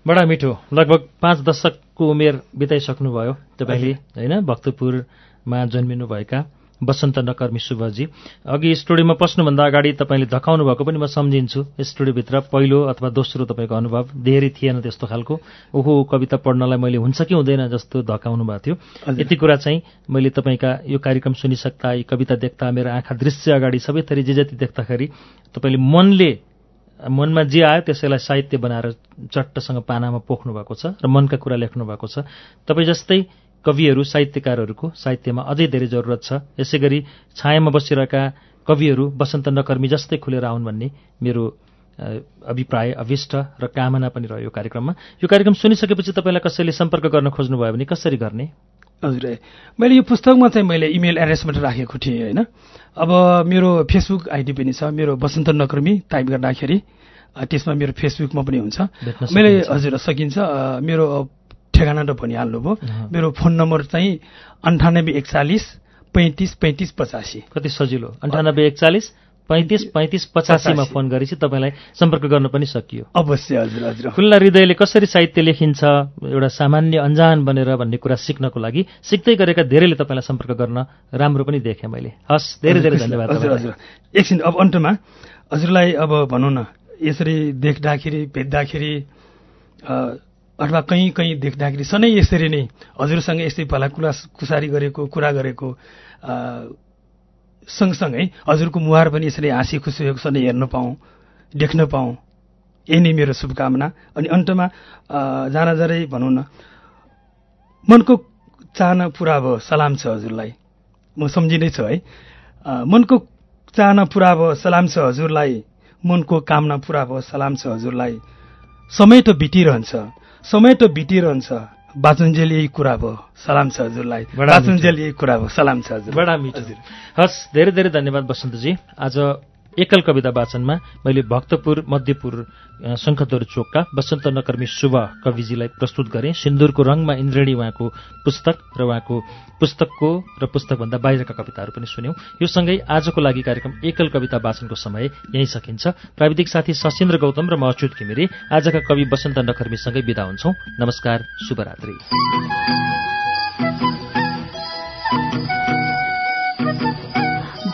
बडा मिठो। लगभग पाँच दशकको उमेर बिताइसक्नुभयो। तपाईँले होइन भक्तपुरमा जन्मिनुभएका वसन्त नकर्मी शुभजी। अघि स्टुडियोमा पस्नुभन्दा अगाडि तपाईँले धकाउनु भएको पनि म सम्झिन्छु। स्टुडियोभित्र पहिलो अथवा दोस्रो तपाईँको अनुभव धेरै थिएन त्यस्तो खालको। ओहो कविता पढ्नलाई मैले हुन्छ कि हुँदैन जस्तो धकाउनु भएको थियो। यति कुरा चाहिँ मैले तपाईँका यो कार्यक्रम सुनिसक्दा यी कविता देख्दा मेरो आँखा दृश्य अगाडि सबै थरी जे जति देख्दाखेरि तपाईँले मनले मनमा जे आयो त्यसैलाई साहित्य बनाएर चट्टसँग पानामा पोख्नु भएको छ र मनका कुरा लेख्नु भएको छ। तपाईँ जस्तै कविहरू साहित्यकारहरूको साहित्यमा अझै धेरै जरुरत छ। यसै गरी छायामा बसिरहेका कविहरू वसन्त नकर्मी जस्तै खुलेर आउन् भन्ने मेरो अभिप्राय अभिष्ट र कामना पनि रह्यो कार्यक्रममा। यो कार्यक्रम सुनिसकेपछि तपाईँलाई कसैले सम्पर्क गर्न खोज्नुभयो भने कसरी गर्ने? हजुर मैले यो पुस्तकमा चाहिँ मैले इमेल एड्रेस मात्रै राखेको थिएँ होइन? अब मेरो फेसबुक आइडी पनि छ मेरो वसन्त नकर्मी टाइप गर्दाखेरि त्यसमा मेरो फेसबुकमा पनि हुन्छ। मैले हजुर सकिन्छ। मेरो ठेगाना त भनिहाल्नुभयो मेरो फोन नम्बर चाहिँ अन्ठानब्बे एकचालिस पैँतिस पैँतिस पचासी। कति सजिलो? अन्ठानब्बे एकचालिस पैँतिस पैँतिस पचासीमा फोन गरेपछि तपाईँलाई सम्पर्क गर्न पनि सकियो। अवश्य हजुर हजुर। खुल्ला हृदयले कसरी साहित्य लेखिन्छ एउटा सामान्य अन्जान बनेर भन्ने कुरा सिक्नको लागि सिक्दै गरेका धेरैले तपाईँलाई सम्पर्क गर्न राम्रो पनि देखेँ मैले। हस् धेरै धेरै धन्यवाद हजुर हजुर। एकछिन अब अन्तमा हजुरलाई अब भनौँ न यसरी देख्दाखेरि भेट्दाखेरि अथवा कहीँ कहीँ देख्दाखेरि सधैँ यसरी नै हजुरसँग यस्तै भला कुला कुसारी गरेको कुरा गरेको सँगसँगै हजुरको मुहार पनि यसरी हाँसी खुसी भएको सधैँ हेर्न पाऊँ देख्न पाऊँ। यही नै मेरो शुभकामना। अनि अन्तमा जान जाँदै भनौँ न मनको चाहना पुरा भयो सलाम छ हजुरलाई। म सम्झिँदै छु है। मनको चाहना पुरा भयो सलाम छ हजुरलाई। मनको कामना पुरा भयो सलाम छ हजुरलाई। समय त बितिरहन्छ। समय त बितिरहन्छ। बाचुन्जेल यही कुरा भयो। सलाम छ हजुरलाई। बाचुन्जेल यही कुरा भयो। सलाम छ हजुर। बडा मिठो। हस् धेरै धेरै धन्यवाद बसन्तजी। आज एकल कविता वाचनमा मैले भक्तपुर मध्यपुर शङ्खदोर चोकका वसन्त नकर्मी शुभ कविजीलाई प्रस्तुत गरेँ। सिन्दुरको रङमा इन्द्रेणी उहाँको पुस्तक र उहाँको पुस्तकको र पुस्तकभन्दा बाहिरका कविताहरू पनि सुन्यौं। यो सँगै आजको लागि कार्यक्रम एकल कविता वाचनको समय यहीँ सकिन्छ। प्राविधिक साथी सशिन्द्र गौतम र म अच्युत घिमिरे आजका कवि वसन्त नकर्मीसँगै विदा हुन्छौ। नमस्कार शुभरात्री।